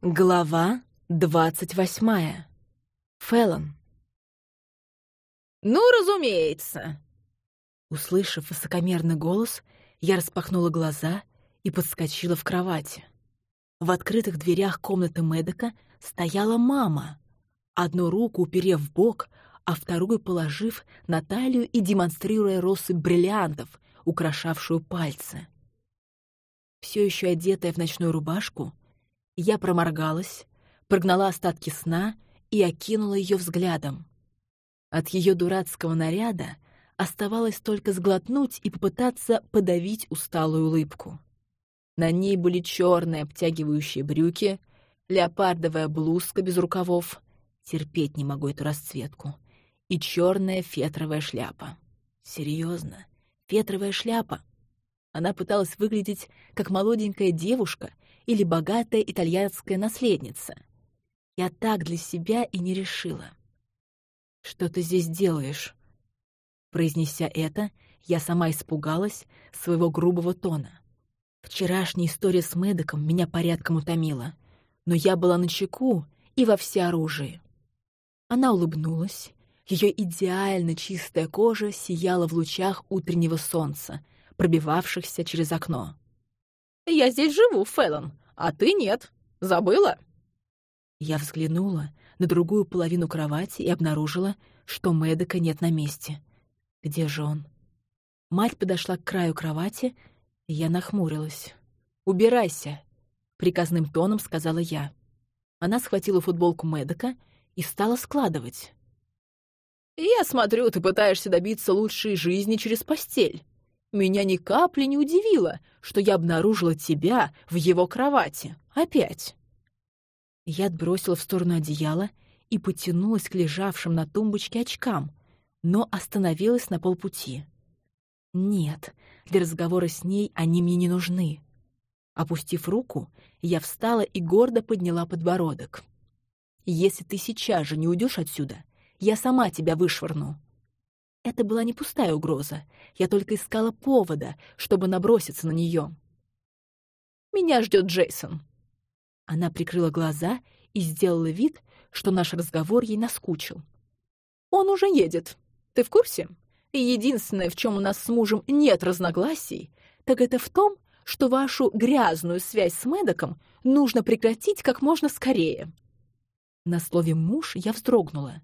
Глава двадцать восьмая. Фэллон. «Ну, разумеется!» Услышав высокомерный голос, я распахнула глаза и подскочила в кровати. В открытых дверях комнаты Медока стояла мама, одну руку уперев в бок, а вторую положив на талию и демонстрируя россыпь бриллиантов, украшавшую пальцы. Все еще одетая в ночную рубашку, я проморгалась, прогнала остатки сна и окинула ее взглядом. От ее дурацкого наряда оставалось только сглотнуть и попытаться подавить усталую улыбку. На ней были черные обтягивающие брюки, леопардовая блузка без рукавов, терпеть не могу эту расцветку, и черная фетровая шляпа. Серьезно, фетровая шляпа. Она пыталась выглядеть как молоденькая девушка или богатая итальянская наследница. Я так для себя и не решила. «Что ты здесь делаешь?» Произнеся это, я сама испугалась своего грубого тона. Вчерашняя история с Мэддоком меня порядком утомила, но я была на чеку и во всеоружии. Она улыбнулась. Ее идеально чистая кожа сияла в лучах утреннего солнца, пробивавшихся через окно. «Я здесь живу, Фэллон, а ты нет. Забыла?» Я взглянула на другую половину кровати и обнаружила, что Мэдека нет на месте. Где же он? Мать подошла к краю кровати, и я нахмурилась. «Убирайся!» — приказным тоном сказала я. Она схватила футболку Мэдека и стала складывать. «Я смотрю, ты пытаешься добиться лучшей жизни через постель. Меня ни капли не удивило, что я обнаружила тебя в его кровати. Опять. Я отбросила в сторону одеяла и потянулась к лежавшим на тумбочке очкам, но остановилась на полпути. Нет, для разговора с ней они мне не нужны. Опустив руку, я встала и гордо подняла подбородок. «Если ты сейчас же не уйдешь отсюда, я сама тебя вышвырну». Это была не пустая угроза. Я только искала повода, чтобы наброситься на нее. «Меня ждет Джейсон». Она прикрыла глаза и сделала вид, что наш разговор ей наскучил. «Он уже едет. Ты в курсе? И единственное, в чем у нас с мужем нет разногласий, так это в том, что вашу грязную связь с Мэддоком нужно прекратить как можно скорее». На слове «муж» я вздрогнула.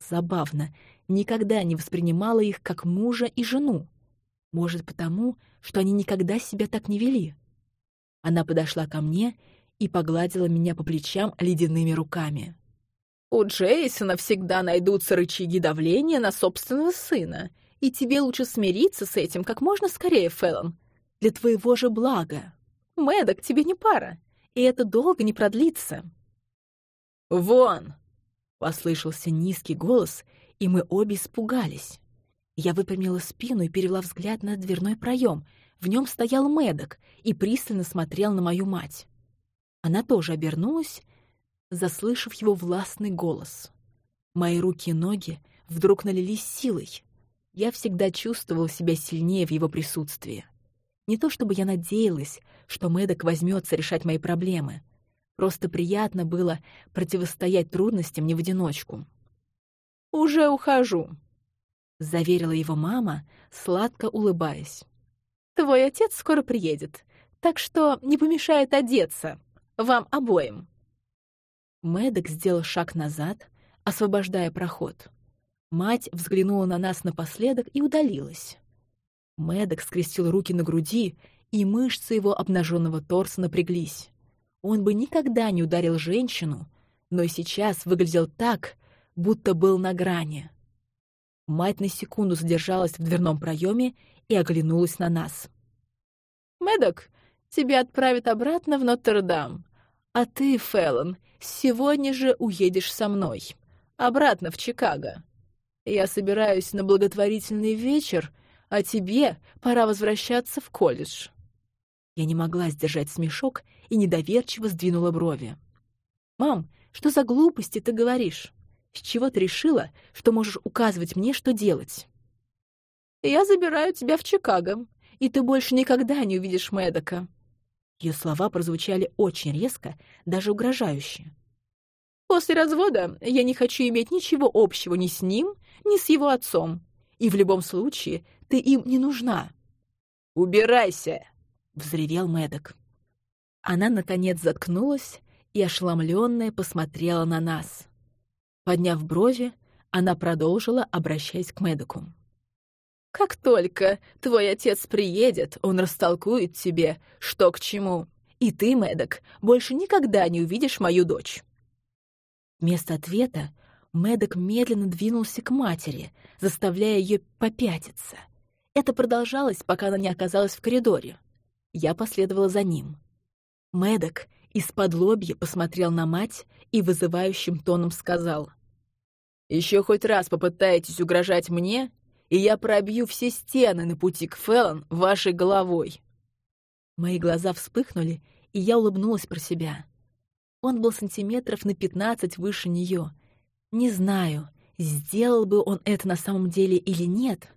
Забавно, никогда не воспринимала их как мужа и жену. Может, потому, что они никогда себя так не вели. Она подошла ко мне и погладила меня по плечам ледяными руками. «У Джейсона всегда найдутся рычаги давления на собственного сына, и тебе лучше смириться с этим как можно скорее, Фэллон. Для твоего же блага. Мэддок тебе не пара, и это долго не продлится». «Вон!» — послышался низкий голос, и мы обе испугались. Я выпрямила спину и перевела взгляд на дверной проем. В нем стоял Мэддок и пристально смотрел на мою мать. Она тоже обернулась, заслышав его властный голос. Мои руки и ноги вдруг налились силой. Я всегда чувствовала себя сильнее в его присутствии. Не то чтобы я надеялась, что Мэддок возьмется решать мои проблемы. Просто приятно было противостоять трудностям не в одиночку. «Уже ухожу», — заверила его мама, сладко улыбаясь. «Твой отец скоро приедет, так что не помешает одеться. Вам обоим». Мэддок сделал шаг назад, освобождая проход. Мать взглянула на нас напоследок и удалилась. Мэддок скрестил руки на груди, и мышцы его обнаженного торса напряглись. Он бы никогда не ударил женщину, но сейчас выглядел так, будто был на грани. Мать на секунду задержалась в дверном проеме и оглянулась на нас. «Мэддок, тебя отправят обратно в Нотр-Дам. А ты, Фэллон, сегодня же уедешь со мной. Обратно в Чикаго. Я собираюсь на благотворительный вечер, а тебе пора возвращаться в колледж». Я не могла сдержать смешок и недоверчиво сдвинула брови. «Мам, что за глупости ты говоришь? С чего ты решила, что можешь указывать мне, что делать?» «Я забираю тебя в Чикаго, и ты больше никогда не увидишь Мэддока. Ее слова прозвучали очень резко, даже угрожающе. «После развода я не хочу иметь ничего общего ни с ним, ни с его отцом. И в любом случае ты им не нужна». «Убирайся!» — взревел Мэддок. Она, наконец, заткнулась и, ошеломленная, посмотрела на нас. Подняв брови, она продолжила, обращаясь к Мэддоку. Как только твой отец приедет, он растолкует тебе, что к чему. И ты, Мэддок, больше никогда не увидишь мою дочь». Вместо ответа Мэддок медленно двинулся к матери, заставляя ее попятиться. Это продолжалось, пока она не оказалась в коридоре. Я последовала за ним. Мэддок из-под лобья посмотрел на мать и вызывающим тоном сказал. «Еще хоть раз попытаетесь угрожать мне, и я пробью все стены на пути к Феллон вашей головой». Мои глаза вспыхнули, и я улыбнулась про себя. Он был сантиметров на пятнадцать выше нее. Не знаю, сделал бы он это на самом деле или нет,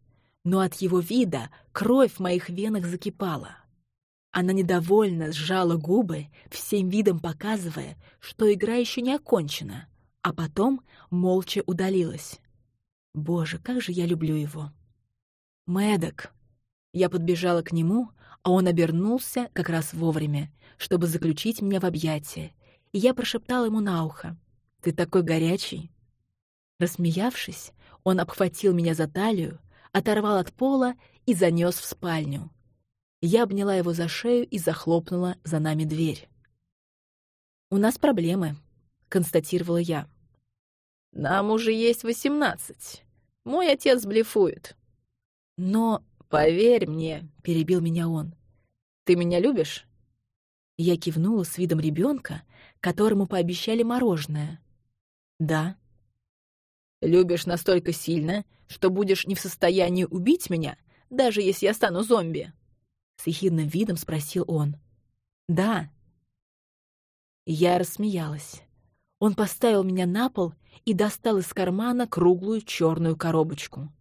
но от его вида кровь в моих венах закипала. Она недовольно сжала губы, всем видом показывая, что игра еще не окончена, а потом молча удалилась. Боже, как же я люблю его. Мэддок. Я подбежала к нему, а он обернулся как раз вовремя, чтобы заключить меня в объятия, и я прошептала ему на ухо. «Ты такой горячий!» Рассмеявшись, он обхватил меня за талию, оторвал от пола и занес в спальню. Я обняла его за шею и захлопнула за нами дверь. «У нас проблемы», — констатировала я. «Нам уже есть восемнадцать. Мой отец блефует. Но, поверь мне, перебил меня он. Ты меня любишь? Я кивнула с видом ребенка, которому пообещали мороженое. Да. Любишь настолько сильно, что будешь не в состоянии убить меня, даже если я стану зомби? С ехидным видом спросил он. Да. Я рассмеялась. Он поставил меня на пол и достал из кармана круглую черную коробочку.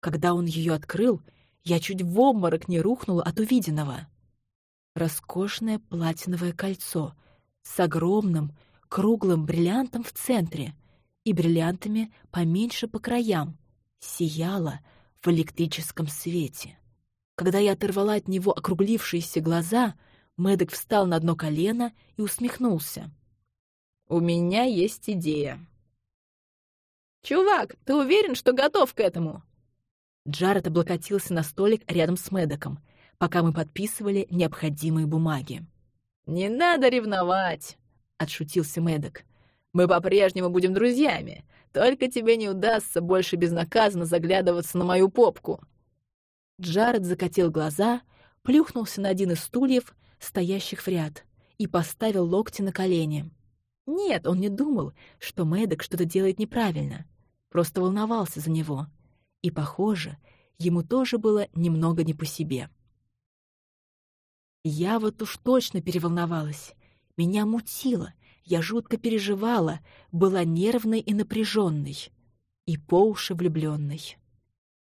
Когда он ее открыл, я чуть в обморок не рухнула от увиденного. Роскошное платиновое кольцо с огромным круглым бриллиантом в центре и бриллиантами поменьше по краям сияло в электрическом свете. Когда я оторвала от него округлившиеся глаза, Мэддок встал на одно колено и усмехнулся. «У меня есть идея». «Чувак, ты уверен, что готов к этому?» Джаред облокотился на столик рядом с Мэддоком, пока мы подписывали необходимые бумаги. «Не надо ревновать!» — отшутился Мэддок. «Мы по-прежнему будем друзьями, только тебе не удастся больше безнаказанно заглядываться на мою попку». Джаред закатил глаза, плюхнулся на один из стульев, стоящих в ряд, и поставил локти на колени. Нет, он не думал, что Мэддок что-то делает неправильно. Просто волновался за него. И, похоже, ему тоже было немного не по себе. Я вот уж точно переволновалась. Меня мутило, я жутко переживала, была нервной и напряженной, и по уши влюбленной.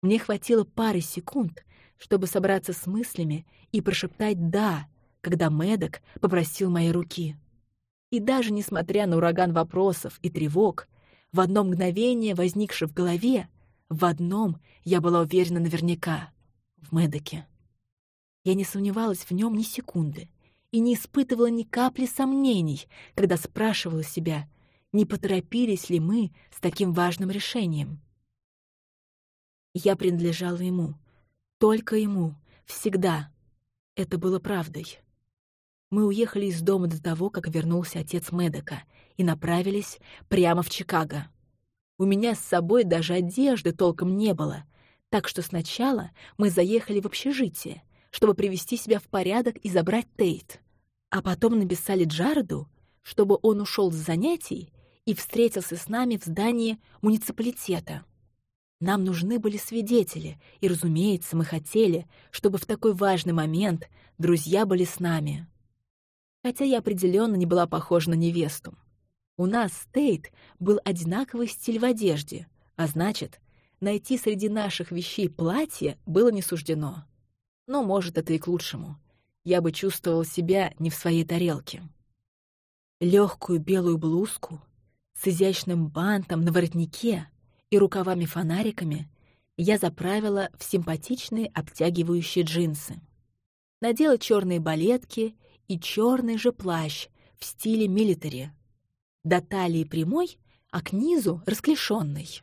Мне хватило пары секунд, чтобы собраться с мыслями и прошептать «да», когда Мэддок попросил моей руки. И даже несмотря на ураган вопросов и тревог, в одно мгновение возникшее в голове, в одном я была уверена наверняка — в Медоке. Я не сомневалась в нем ни секунды и не испытывала ни капли сомнений, когда спрашивала себя, не поторопились ли мы с таким важным решением. Я принадлежала ему, только ему, всегда. Это было правдой. Мы уехали из дома до того, как вернулся отец Медока, и направились прямо в Чикаго. У меня с собой даже одежды толком не было, так что сначала мы заехали в общежитие, чтобы привести себя в порядок и забрать Тейт. А потом написали Джареду, чтобы он ушел с занятий и встретился с нами в здании муниципалитета. Нам нужны были свидетели, и, разумеется, мы хотели, чтобы в такой важный момент друзья были с нами хотя я определенно не была похожа на невесту. У нас с Тейт был одинаковый стиль в одежде, а значит, найти среди наших вещей платье было не суждено. Но, может, это и к лучшему. я бы чувствовал себя не в своей тарелке. Легкую белую блузку с изящным бантом на воротнике и рукавами-фонариками я заправила в симпатичные обтягивающие джинсы. Надела черные балетки и черный же плащ в стиле милитари. До талии прямой, а к низу расклешенный.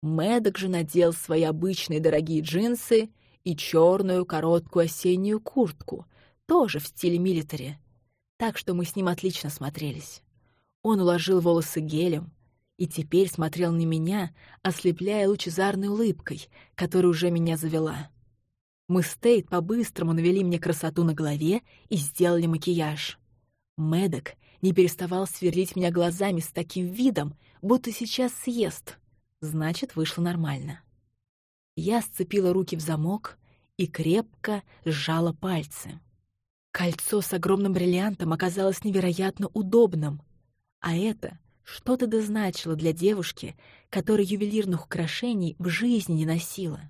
Мэддок же надел свои обычные дорогие джинсы и черную короткую осеннюю куртку, тоже в стиле милитари, так что мы с ним отлично смотрелись. Он уложил волосы гелем и теперь смотрел на меня, ослепляя лучезарной улыбкой, которая уже меня завела. Мы с Тейт по-быстрому навели мне красоту на голове и сделали макияж. Мэддок не переставал сверлить меня глазами с таким видом, будто сейчас съест. Значит, вышло нормально. Я сцепила руки в замок и крепко сжала пальцы. Кольцо с огромным бриллиантом оказалось невероятно удобным, а это что-то дозначило для девушки, которая ювелирных украшений в жизни не носила.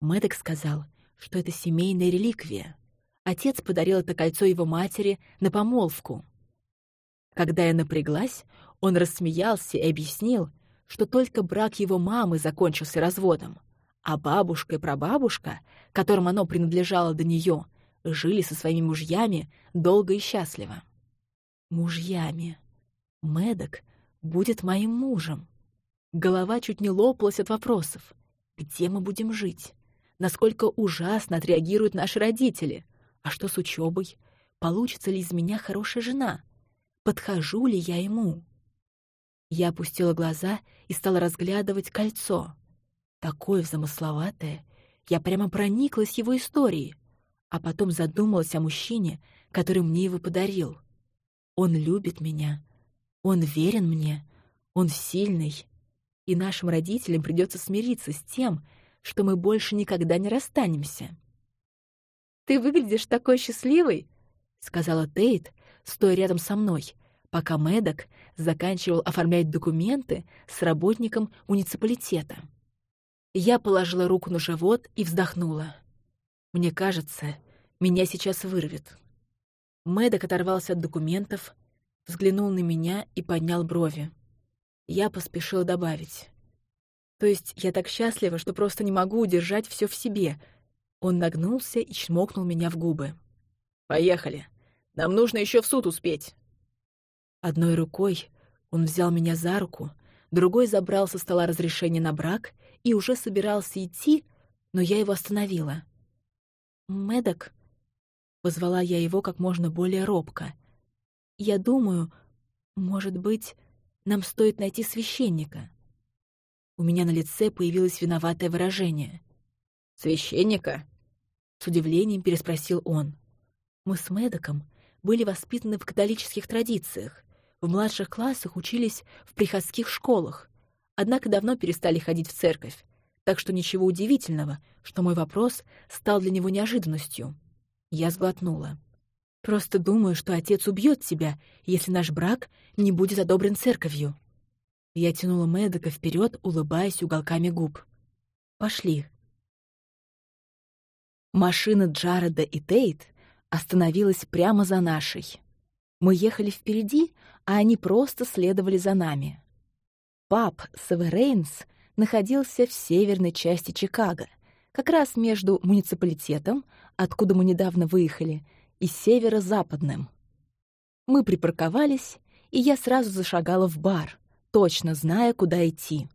Мэддок сказал, что это семейная реликвия. Отец подарил это кольцо его матери на помолвку. Когда я напряглась, он рассмеялся и объяснил, что только брак его мамы закончился разводом, а бабушка и прабабушка, которым оно принадлежало до нее, жили со своими мужьями долго и счастливо. Мужьями. Медок будет моим мужем. Голова чуть не лопалась от вопросов. Где мы будем жить? Насколько ужасно отреагируют наши родители? А что с учебой? Получится ли из меня хорошая жена? Подхожу ли я ему? Я опустила глаза и стала разглядывать кольцо. Такое замысловатое. Я прямо прониклась его историей а потом задумалась о мужчине, который мне его подарил. Он любит меня, он верен мне, он сильный, и нашим родителям придется смириться с тем, что мы больше никогда не расстанемся. «Ты выглядишь такой счастливой», — сказала Тейт, стоя рядом со мной, пока Мэддок заканчивал оформлять документы с работником муниципалитета. Я положила руку на живот и вздохнула. Мне кажется, меня сейчас вырвет. Мэддок оторвался от документов, взглянул на меня и поднял брови. Я поспешила добавить. То есть я так счастлива, что просто не могу удержать все в себе. Он нагнулся и чмокнул меня в губы. «Поехали. Нам нужно еще в суд успеть». Одной рукой он взял меня за руку, другой забрал со стола разрешение на брак и уже собирался идти, но я его остановила. «Мэддок?» — позвала я его как можно более робко. «Я думаю, может быть, нам стоит найти священника». У меня на лице появилось виноватое выражение. «Священника?» — с удивлением переспросил он. Мы с Мэддоком были воспитаны в католических традициях, в младших классах учились в приходских школах, однако давно перестали ходить в церковь, так что ничего удивительного, что мой вопрос стал для него неожиданностью. Я сглотнула. «Просто думаю, что отец убьет тебя, если наш брак не будет одобрен церковью». Я тянула Мэддока вперед, улыбаясь уголками губ. «Пошли». Машина Джареда и Тейт остановилась прямо за нашей. Мы ехали впереди, а они просто следовали за нами. Пап Северейнс находился в северной части Чикаго, как раз между муниципалитетом, откуда мы недавно выехали, и северо-западным. Мы припарковались, и я сразу зашагала в бар, точно зная, куда идти.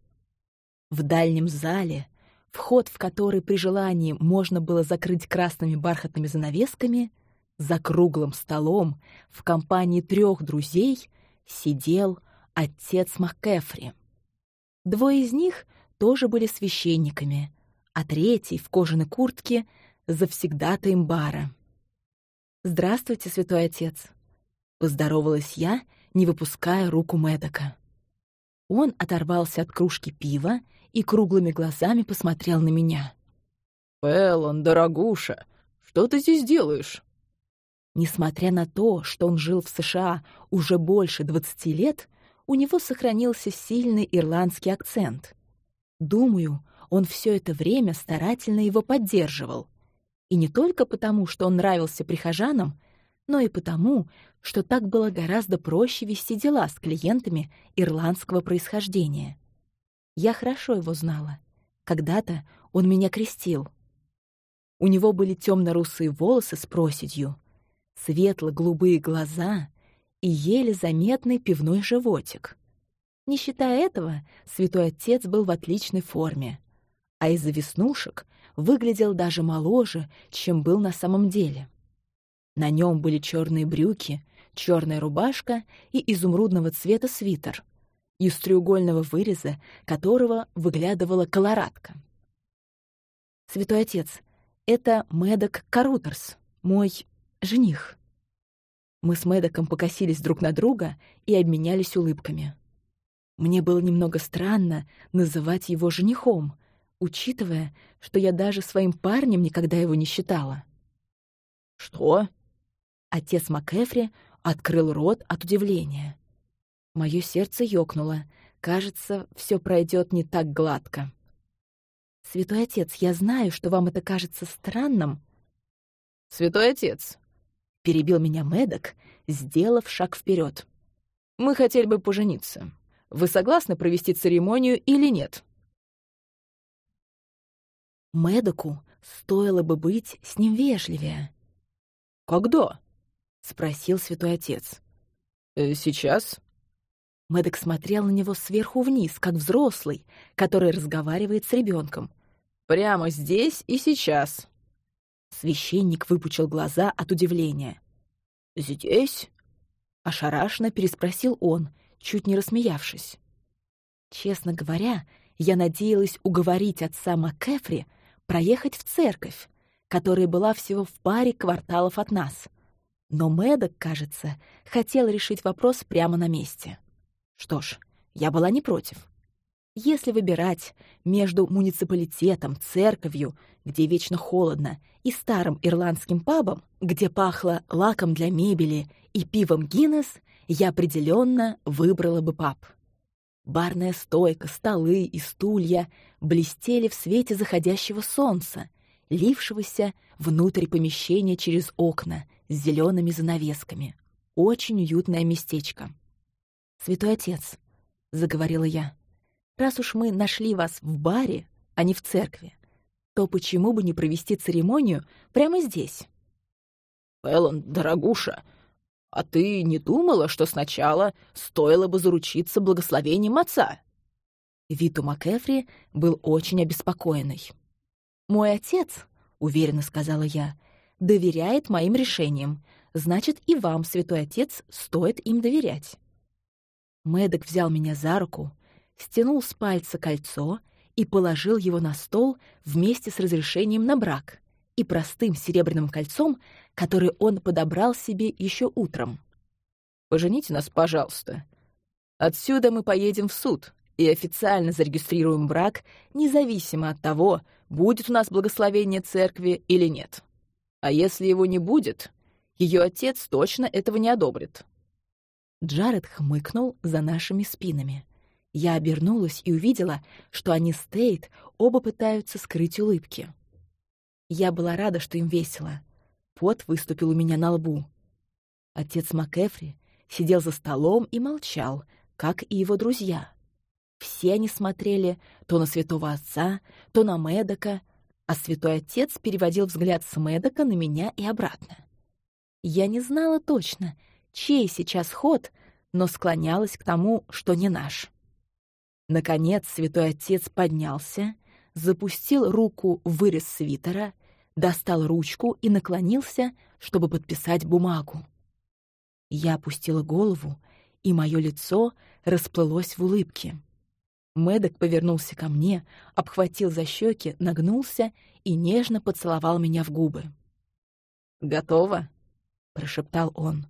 В дальнем зале, вход в который при желании можно было закрыть красными бархатными занавесками, за круглым столом в компании трех друзей сидел отец МакКефри. Двое из них тоже были священниками, а третий в кожаной куртке — завсегдатаем бара. «Здравствуйте, святой отец!» — поздоровалась я, не выпуская руку Мэддока. Он оторвался от кружки пива и круглыми глазами посмотрел на меня. «Фэллон, дорогуша, что ты здесь делаешь?» Несмотря на то, что он жил в США уже больше двадцати лет, у него сохранился сильный ирландский акцент. Думаю, он все это время старательно его поддерживал. И не только потому, что он нравился прихожанам, но и потому, что так было гораздо проще вести дела с клиентами ирландского происхождения. Я хорошо его знала. Когда-то он меня крестил. У него были темно-русые волосы с проседью, светло-голубые глаза и еле заметный пивной животик. Не считая этого, святой отец был в отличной форме, а из-за веснушек выглядел даже моложе, чем был на самом деле. На нем были черные брюки, черная рубашка и изумрудного цвета свитер, из треугольного выреза которого выглядывала колорадка. «Святой отец, это Мэддок Карутерс, мой жених». Мы с Мэддоком покосились друг на друга и обменялись улыбками. Мне было немного странно называть его женихом, учитывая, что я даже своим парнем никогда его не считала. «Что?» Отец МакЭфри открыл рот от удивления. Моё сердце ёкнуло. Кажется, всё пройдёт не так гладко. «Святой отец, я знаю, что вам это кажется странным». «Святой отец», — перебил меня Мэддок, сделав шаг вперёд. «Мы хотели бы пожениться. Вы согласны провести церемонию или нет?» Мэдоку стоило бы быть с ним вежливее. «Когда?» — спросил святой отец. «Э, «Сейчас?» Мэддок смотрел на него сверху вниз, как взрослый, который разговаривает с ребенком. «Прямо здесь и сейчас». Священник выпучил глаза от удивления. «Здесь?» — ошарашенно переспросил он, чуть не рассмеявшись. Честно говоря, я надеялась уговорить отца МакКефри проехать в церковь, которая была всего в паре кварталов от нас. Но Мэддок, кажется, хотел решить вопрос прямо на месте. Что ж, я была не против. Если выбирать между муниципалитетом, церковью, где вечно холодно, и старым ирландским пабом, где пахло лаком для мебели и пивом Гиннес, я определенно выбрала бы паб. Барная стойка, столы и стулья блестели в свете заходящего солнца, лившегося внутрь помещения через окна с зелеными занавесками. Очень уютное местечко. «Святой отец», — заговорила я, — «раз уж мы нашли вас в баре, а не в церкви, то почему бы не провести церемонию прямо здесь?» «Эллен, дорогуша, а ты не думала, что сначала стоило бы заручиться благословением отца?» Вид МакЭфри был очень обеспокоенный. «Мой отец, — уверенно сказала я, — доверяет моим решениям. Значит, и вам, святой отец, стоит им доверять». Мэддок взял меня за руку, стянул с пальца кольцо и положил его на стол вместе с разрешением на брак и простым серебряным кольцом, который он подобрал себе еще утром. «Пожените нас, пожалуйста. Отсюда мы поедем в суд и официально зарегистрируем брак, независимо от того, будет у нас благословение церкви или нет. А если его не будет, ее отец точно этого не одобрит». Джаред хмыкнул за нашими спинами. Я обернулась и увидела, что они с Тейт оба пытаются скрыть улыбки. Я была рада, что им весело. Пот выступил у меня на лбу. Отец МакЭфри сидел за столом и молчал, как и его друзья. Все они смотрели то на святого отца, то на Мэдока, а святой отец переводил взгляд с Мэдока на меня и обратно. Я не знала точно, чей сейчас ход, но склонялась к тому, что не наш. Наконец святой отец поднялся запустил руку в вырез свитера, достал ручку и наклонился, чтобы подписать бумагу. Я опустила голову, и мое лицо расплылось в улыбке. Мэддок повернулся ко мне, обхватил за щеки, нагнулся и нежно поцеловал меня в губы. «Готово?» — прошептал он.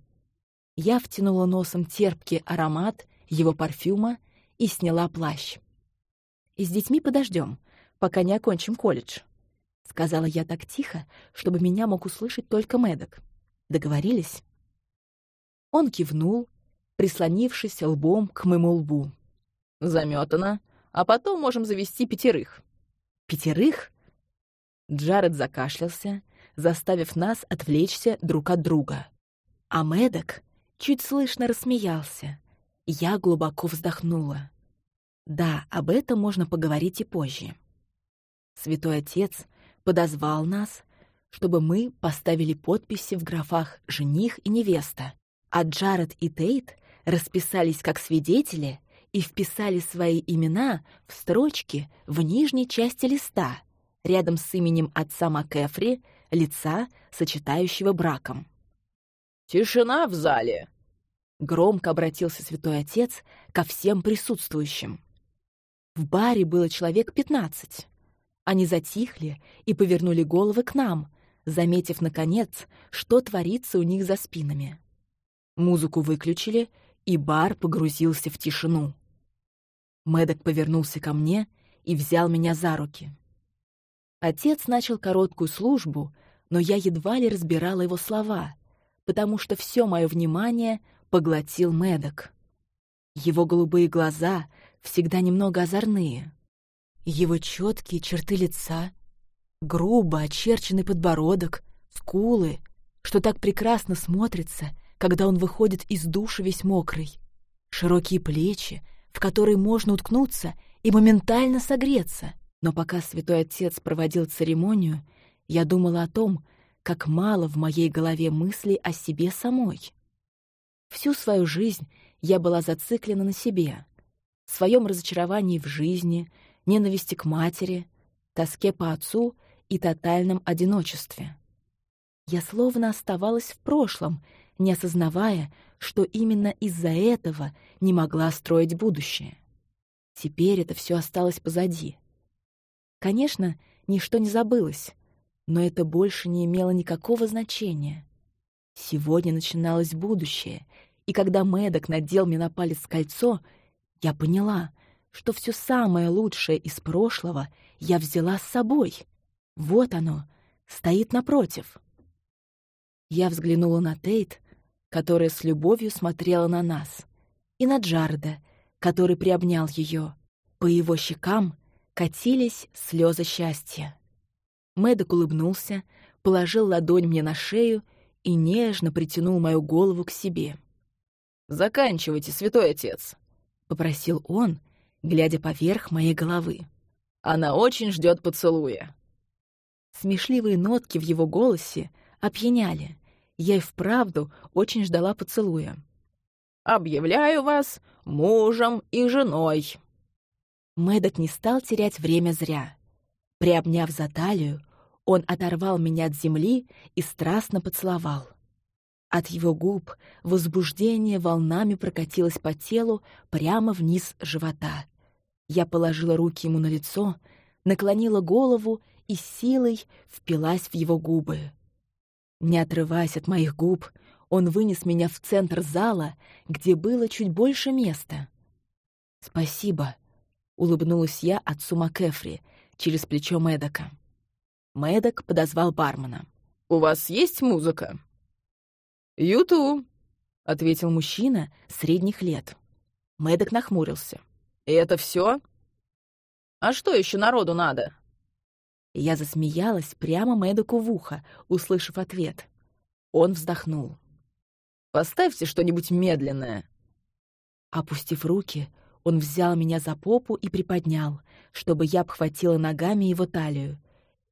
Я втянула носом терпкий аромат его парфюма и сняла плащ. «И с детьми подождем пока не окончим колледж», — сказала я так тихо, чтобы меня мог услышать только Мэддок. Договорились? Он кивнул, прислонившись лбом к моему лбу. «Заметано. А потом можем завести пятерых». «Пятерых?» Джаред закашлялся, заставив нас отвлечься друг от друга. А Мэддок чуть слышно рассмеялся. Я глубоко вздохнула. Да, об этом можно поговорить и позже. Святой Отец подозвал нас, чтобы мы поставили подписи в графах «жених» и «невеста», а Джаред и Тейт расписались как свидетели и вписали свои имена в строчки в нижней части листа, рядом с именем отца Макэфри, лица, сочетающего браком. «Тишина в зале!» Громко обратился святой отец ко всем присутствующим. В баре было человек пятнадцать. Они затихли и повернули головы к нам, заметив, наконец, что творится у них за спинами. Музыку выключили, и бар погрузился в тишину. Мэддок повернулся ко мне и взял меня за руки. Отец начал короткую службу, но я едва ли разбирала его слова, потому что все мое внимание поглотил Мэддок. Его голубые глаза всегда немного озорные. Его четкие черты лица, грубо очерченный подбородок, скулы, что так прекрасно смотрится — когда он выходит из душа весь мокрый. Широкие плечи, в которые можно уткнуться и моментально согреться. Но пока святой отец проводил церемонию, я думала о том, как мало в моей голове мыслей о себе самой. Всю свою жизнь я была зациклена на себе, в своем разочаровании в жизни, ненависти к матери, тоске по отцу и тотальном одиночестве. Я словно оставалась в прошлом не осознавая, что именно из-за этого не могла строить будущее. Теперь это все осталось позади. Конечно, ничто не забылось, но это больше не имело никакого значения. Сегодня начиналось будущее, и когда Мэддок надел мне на палец кольцо, я поняла, что все самое лучшее из прошлого я взяла с собой. Вот оно, стоит напротив. Я взглянула на Тейт, которая с любовью смотрела на нас, и на Джарда, который приобнял ее. По его щекам катились слезы счастья. Мэддок улыбнулся, положил ладонь мне на шею и нежно притянул мою голову к себе. «Заканчивайте, святой отец», — попросил он, глядя поверх моей головы. «Она очень ждет поцелуя». Смешливые нотки в его голосе опьяняли, я и вправду очень ждала поцелуя. «Объявляю вас мужем и женой!» Мэддок не стал терять время зря. Приобняв за талию, он оторвал меня от земли и страстно поцеловал. От его губ возбуждение волнами прокатилось по телу прямо вниз живота. Я положила руки ему на лицо, наклонила голову и силой впилась в его губы. Не отрываясь от моих губ, он вынес меня в центр зала, где было чуть больше места. «Спасибо», — улыбнулась я отцу Макэфри через плечо Мэдока. Мэддок подозвал бармена. «У вас есть музыка?» «Юту», — ответил мужчина средних лет. Мэддок нахмурился. «И это все? А что еще народу надо?» Я засмеялась прямо Мэдоку в ухо, услышав ответ. Он вздохнул. «Поставьте что-нибудь медленное». Опустив руки, он взял меня за попу и приподнял, чтобы я обхватила ногами его талию.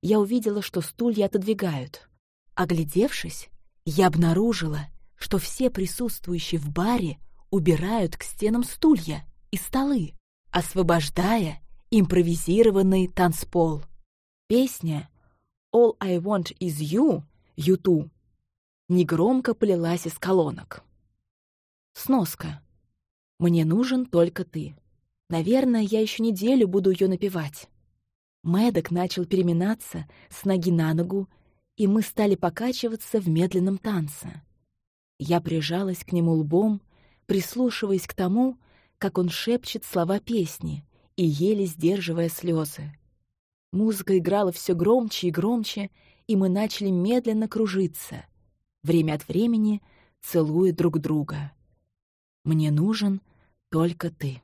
Я увидела, что стулья отодвигают. Оглядевшись, я обнаружила, что все присутствующие в баре убирают к стенам стулья и столы, освобождая импровизированный танцпол. Песня «All I Want Is You» Юту негромко полилась из колонок. Сноска. «Мне нужен только ты». Наверное, я еще неделю буду ее напевать. Мэддок начал переминаться с ноги на ногу, и мы стали покачиваться в медленном танце. Я прижалась к нему лбом, прислушиваясь к тому, как он шепчет слова песни и еле сдерживая слезы. Музыка играла все громче и громче, и мы начали медленно кружиться, время от времени целуя друг друга. «Мне нужен только ты».